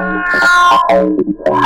Everybody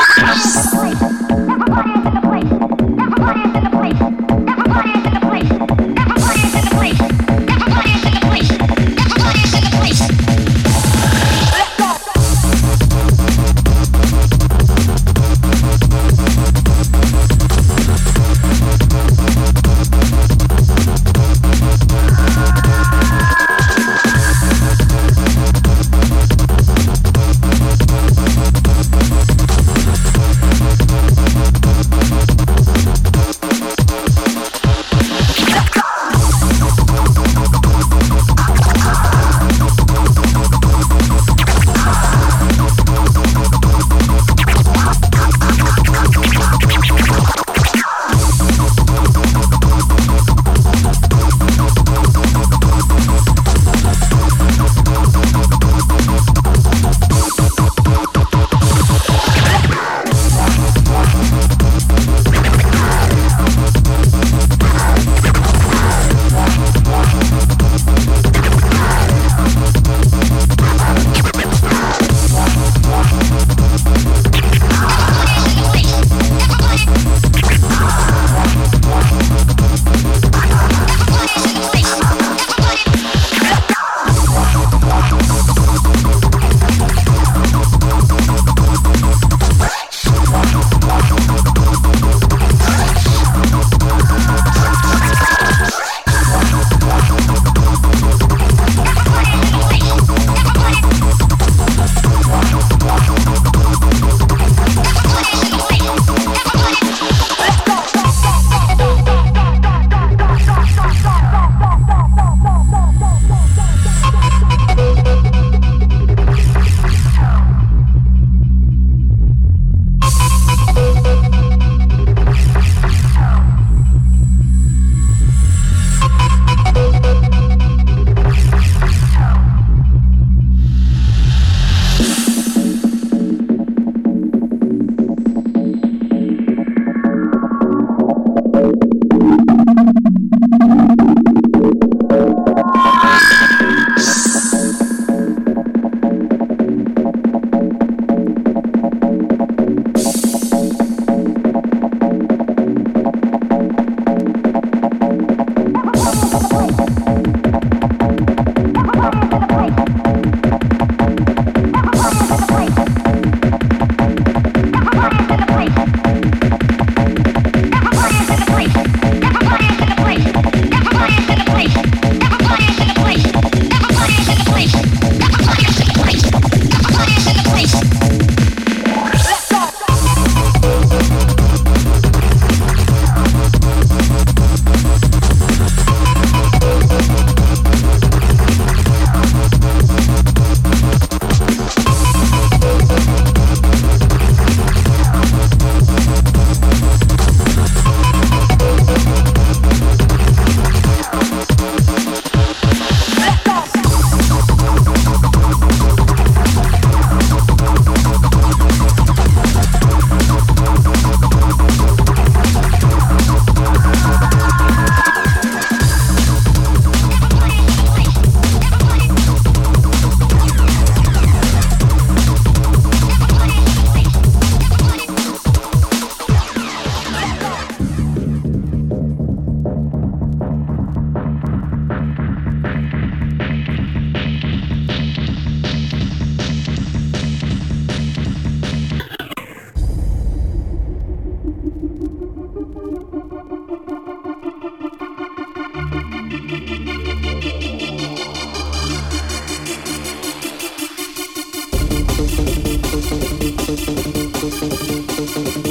フフフフ。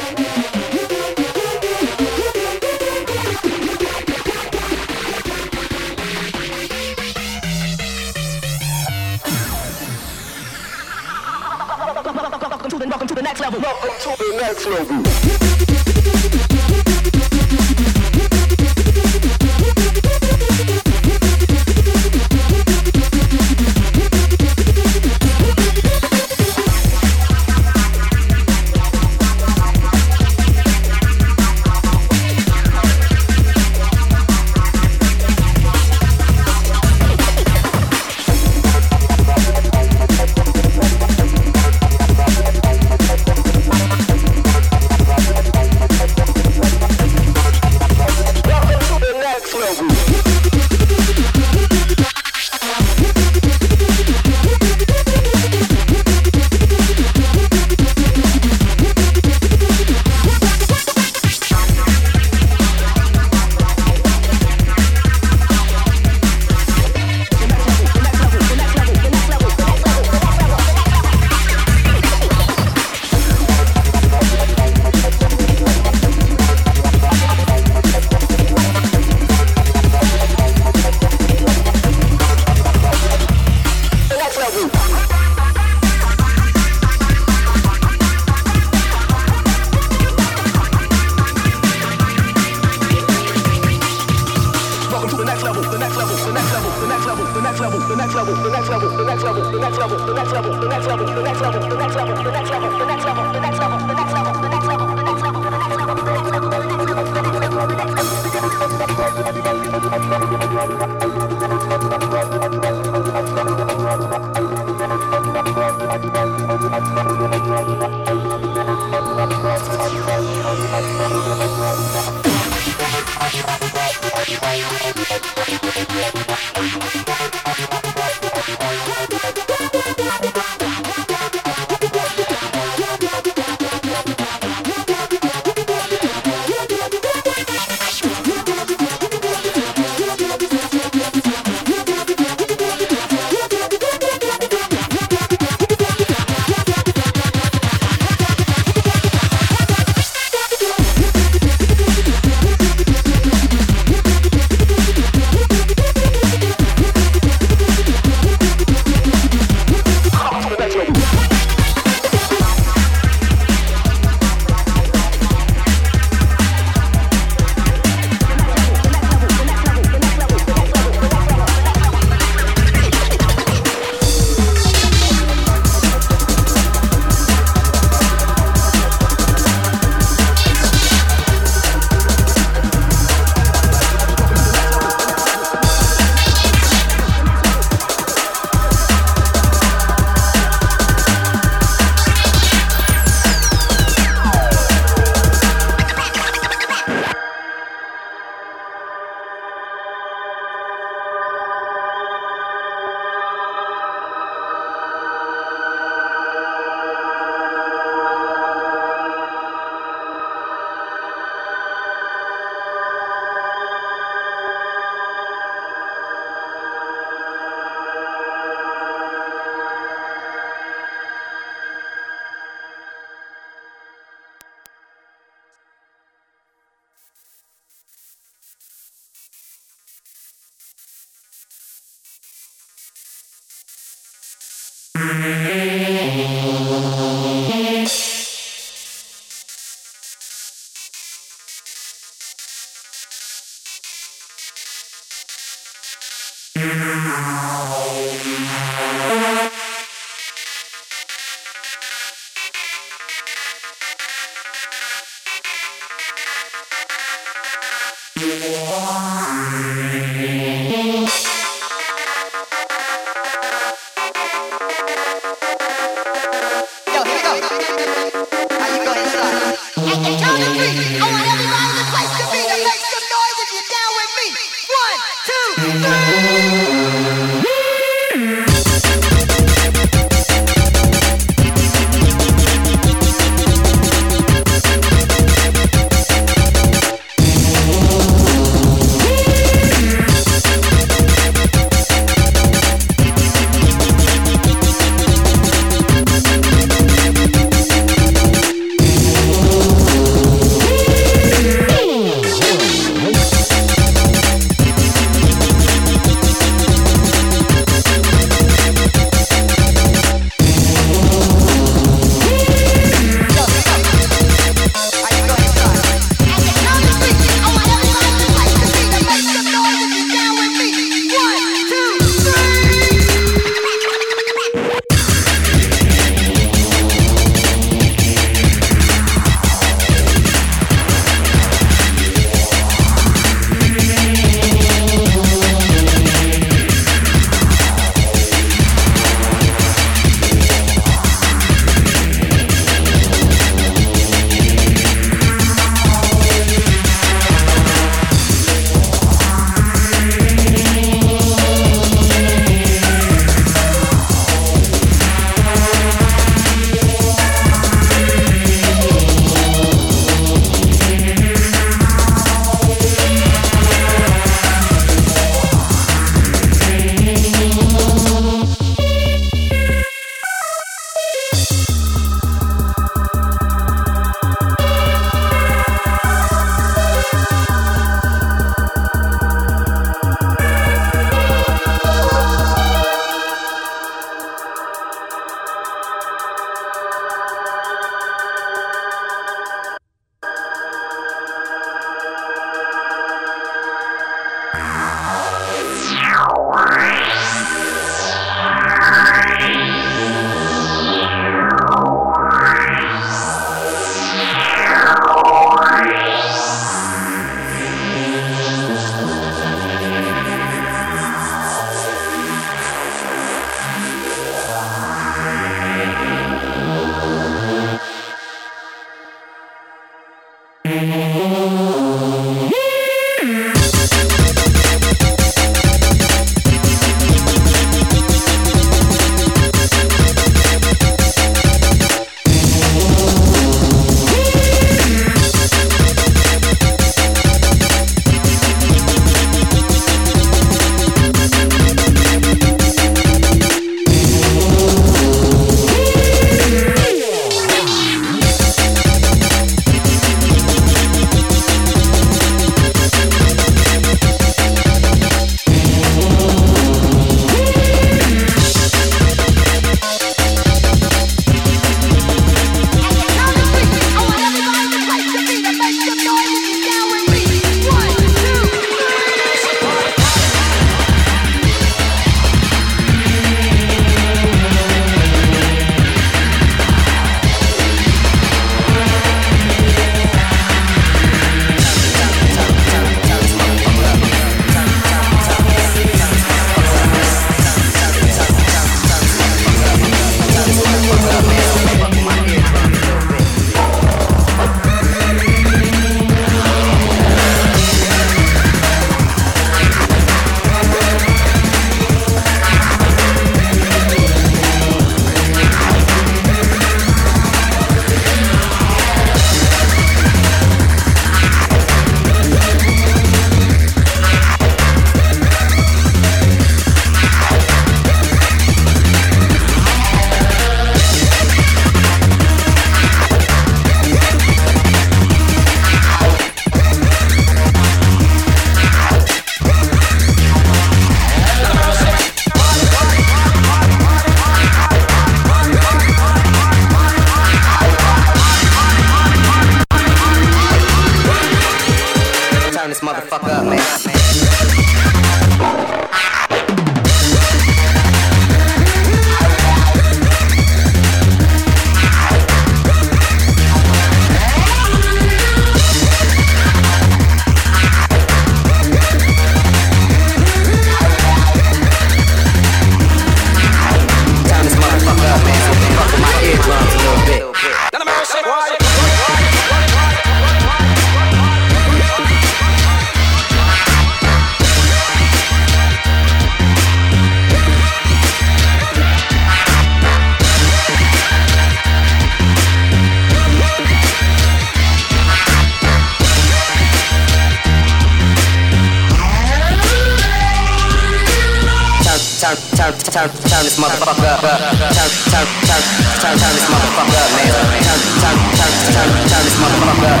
turn, turn this motherfucker up. Turn, turn, turn, turn, turn this motherfucker up, man. Turn, turn, turn, turn, turn this motherfucker up.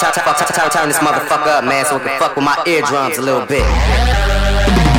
Turn, turn, turn, turn this motherfucker up, man, so it can fuck with my eardrums a little bit.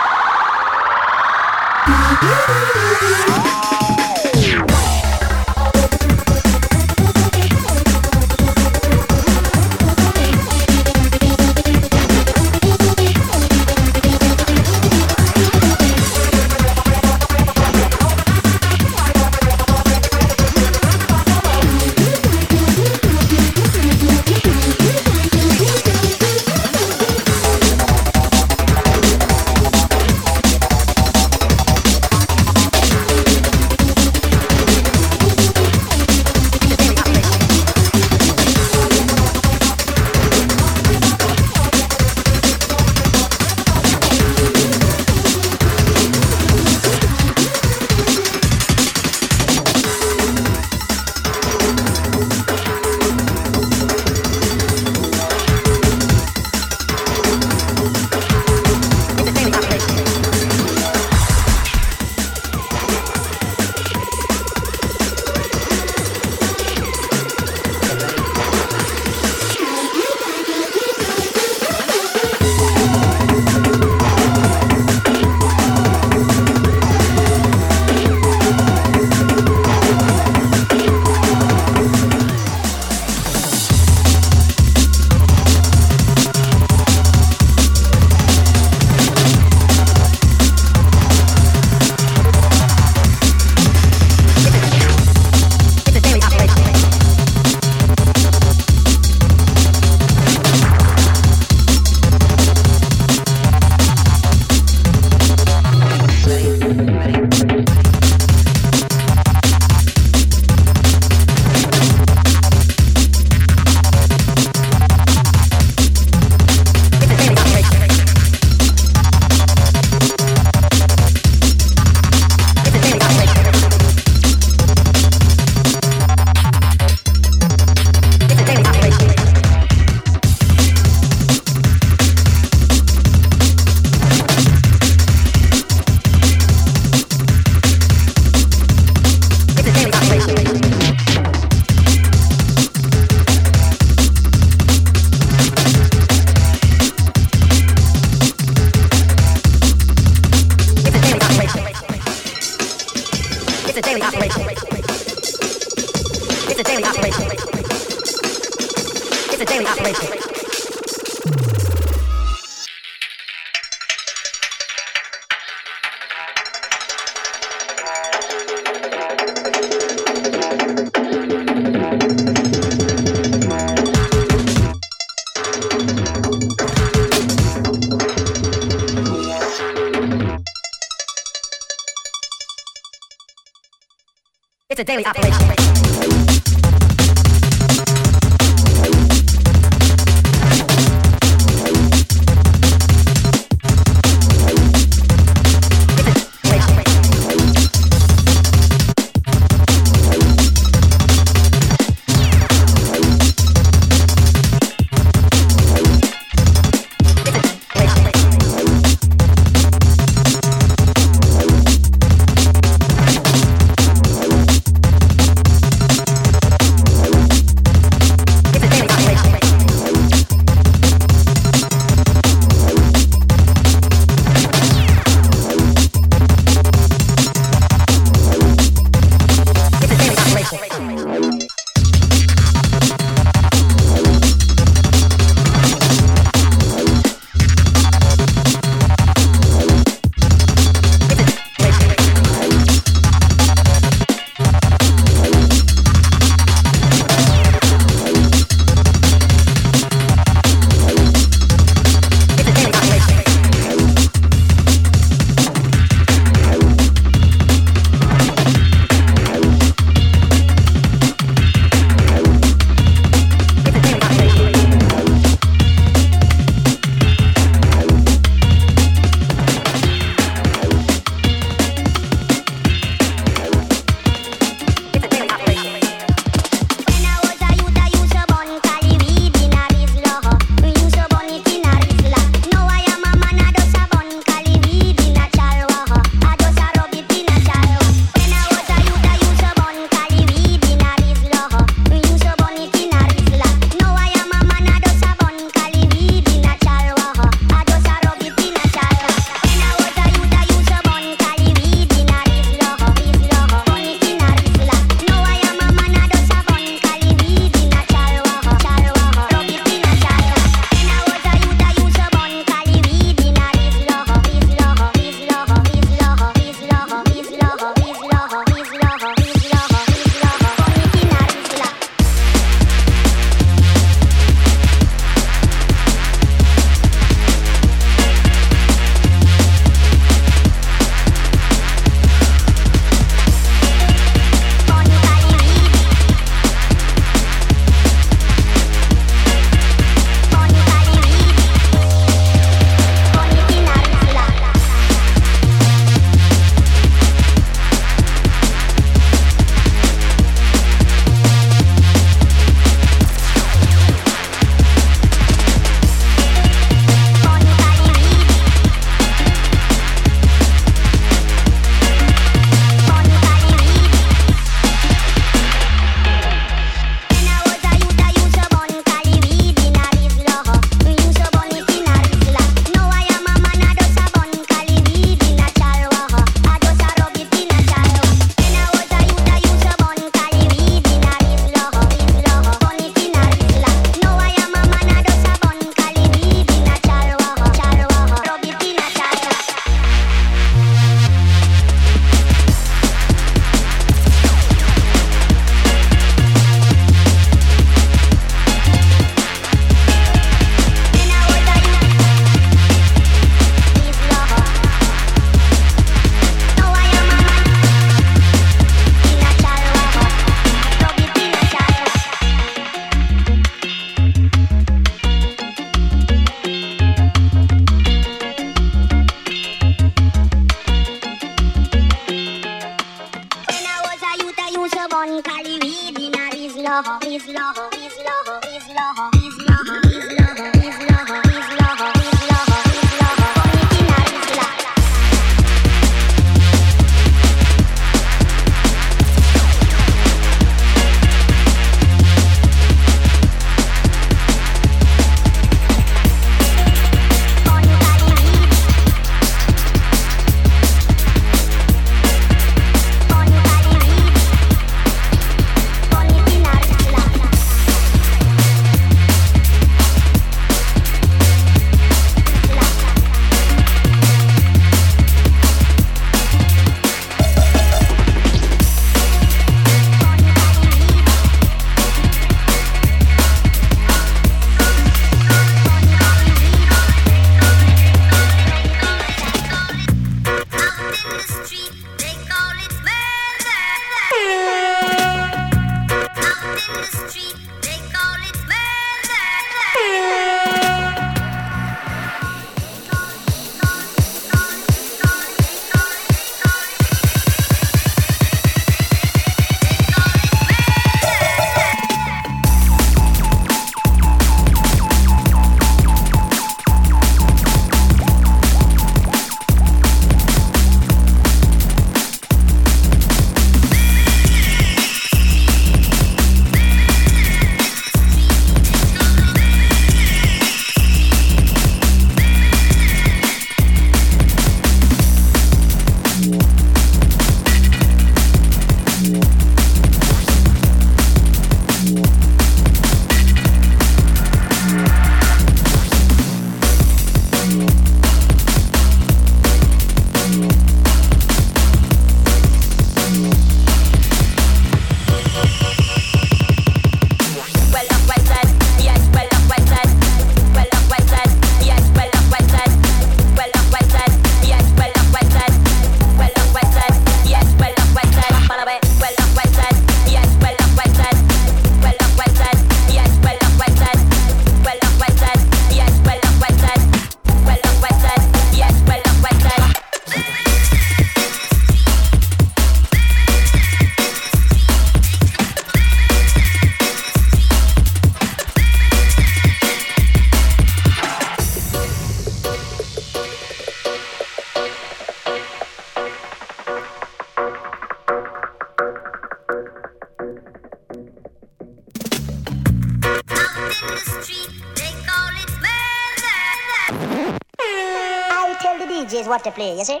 What to play, you see?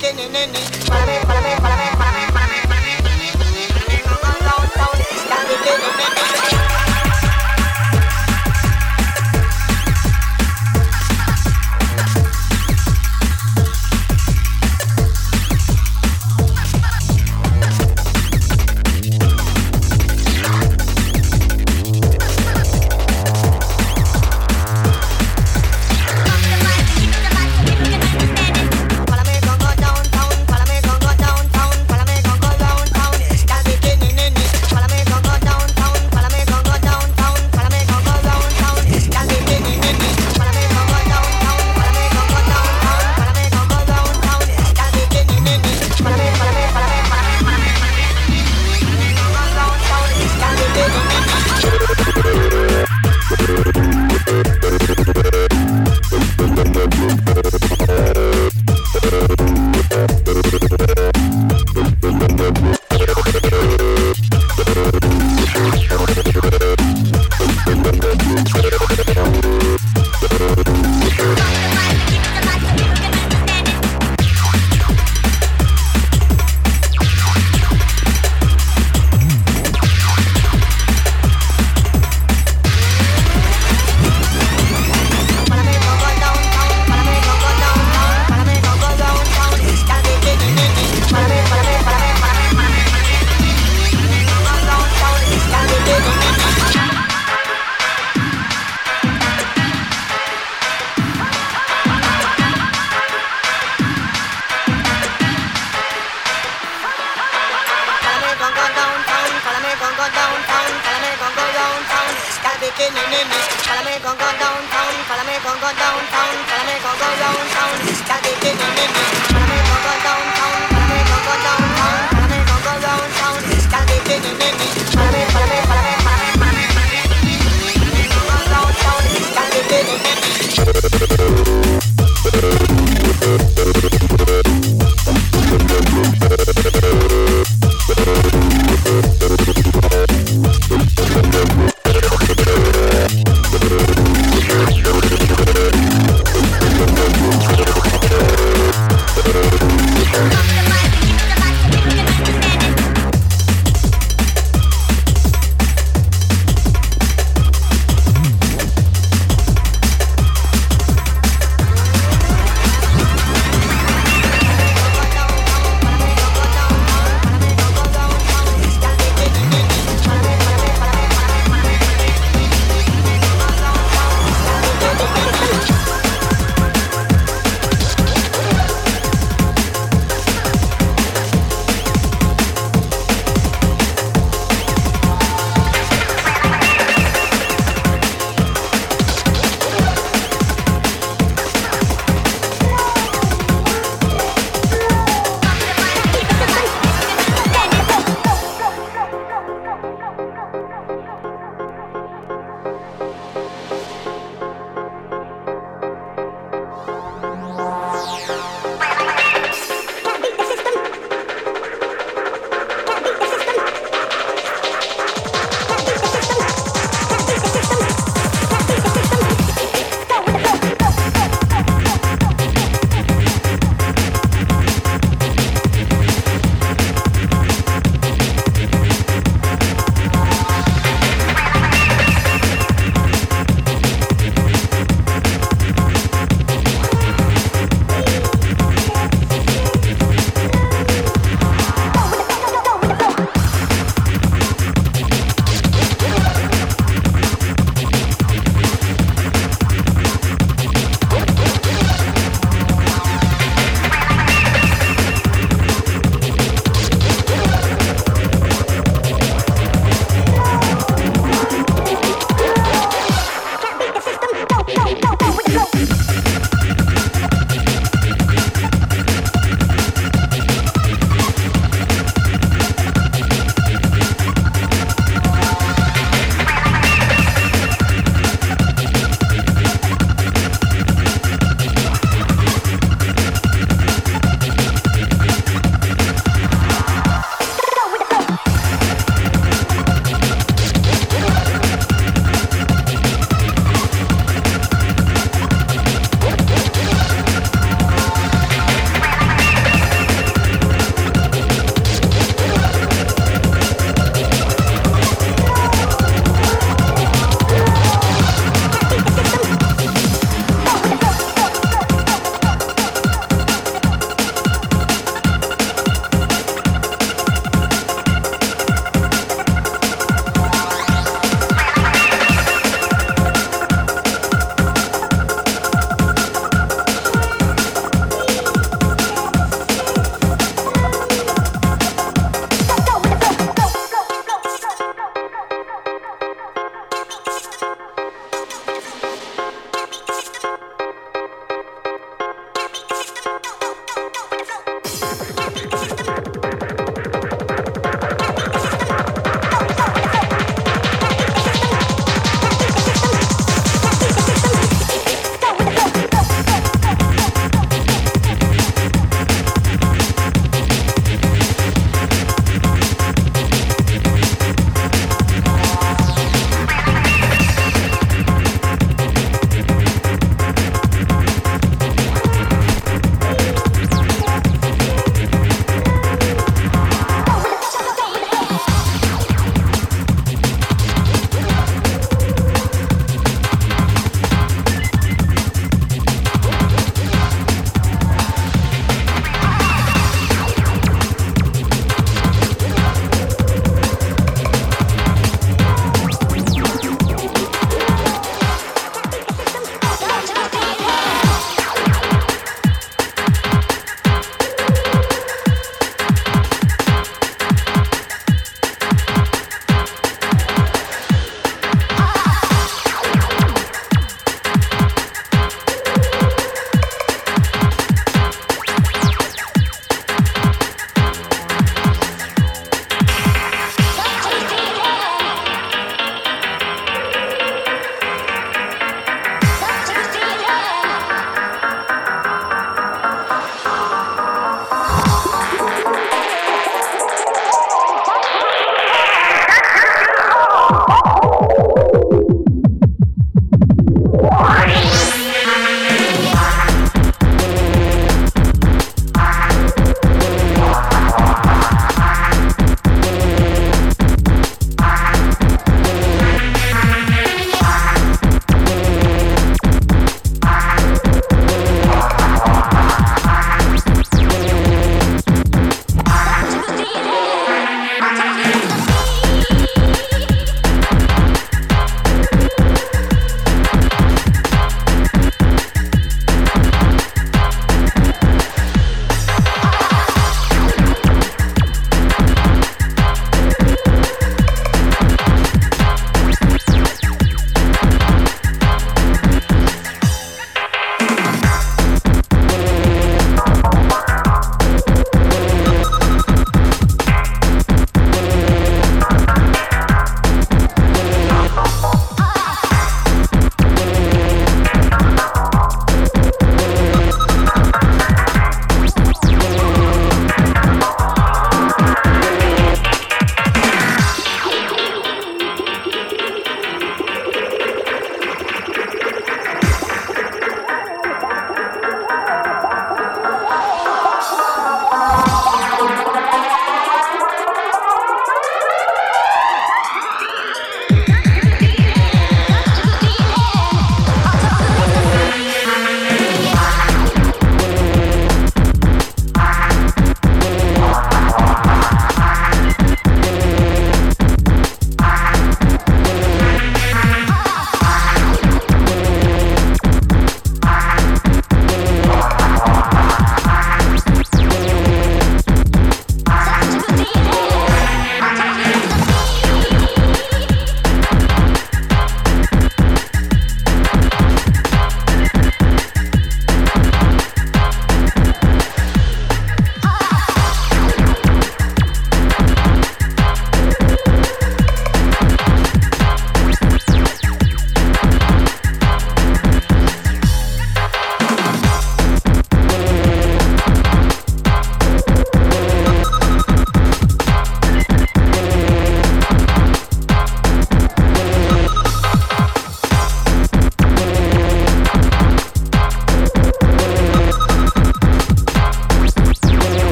Kenenene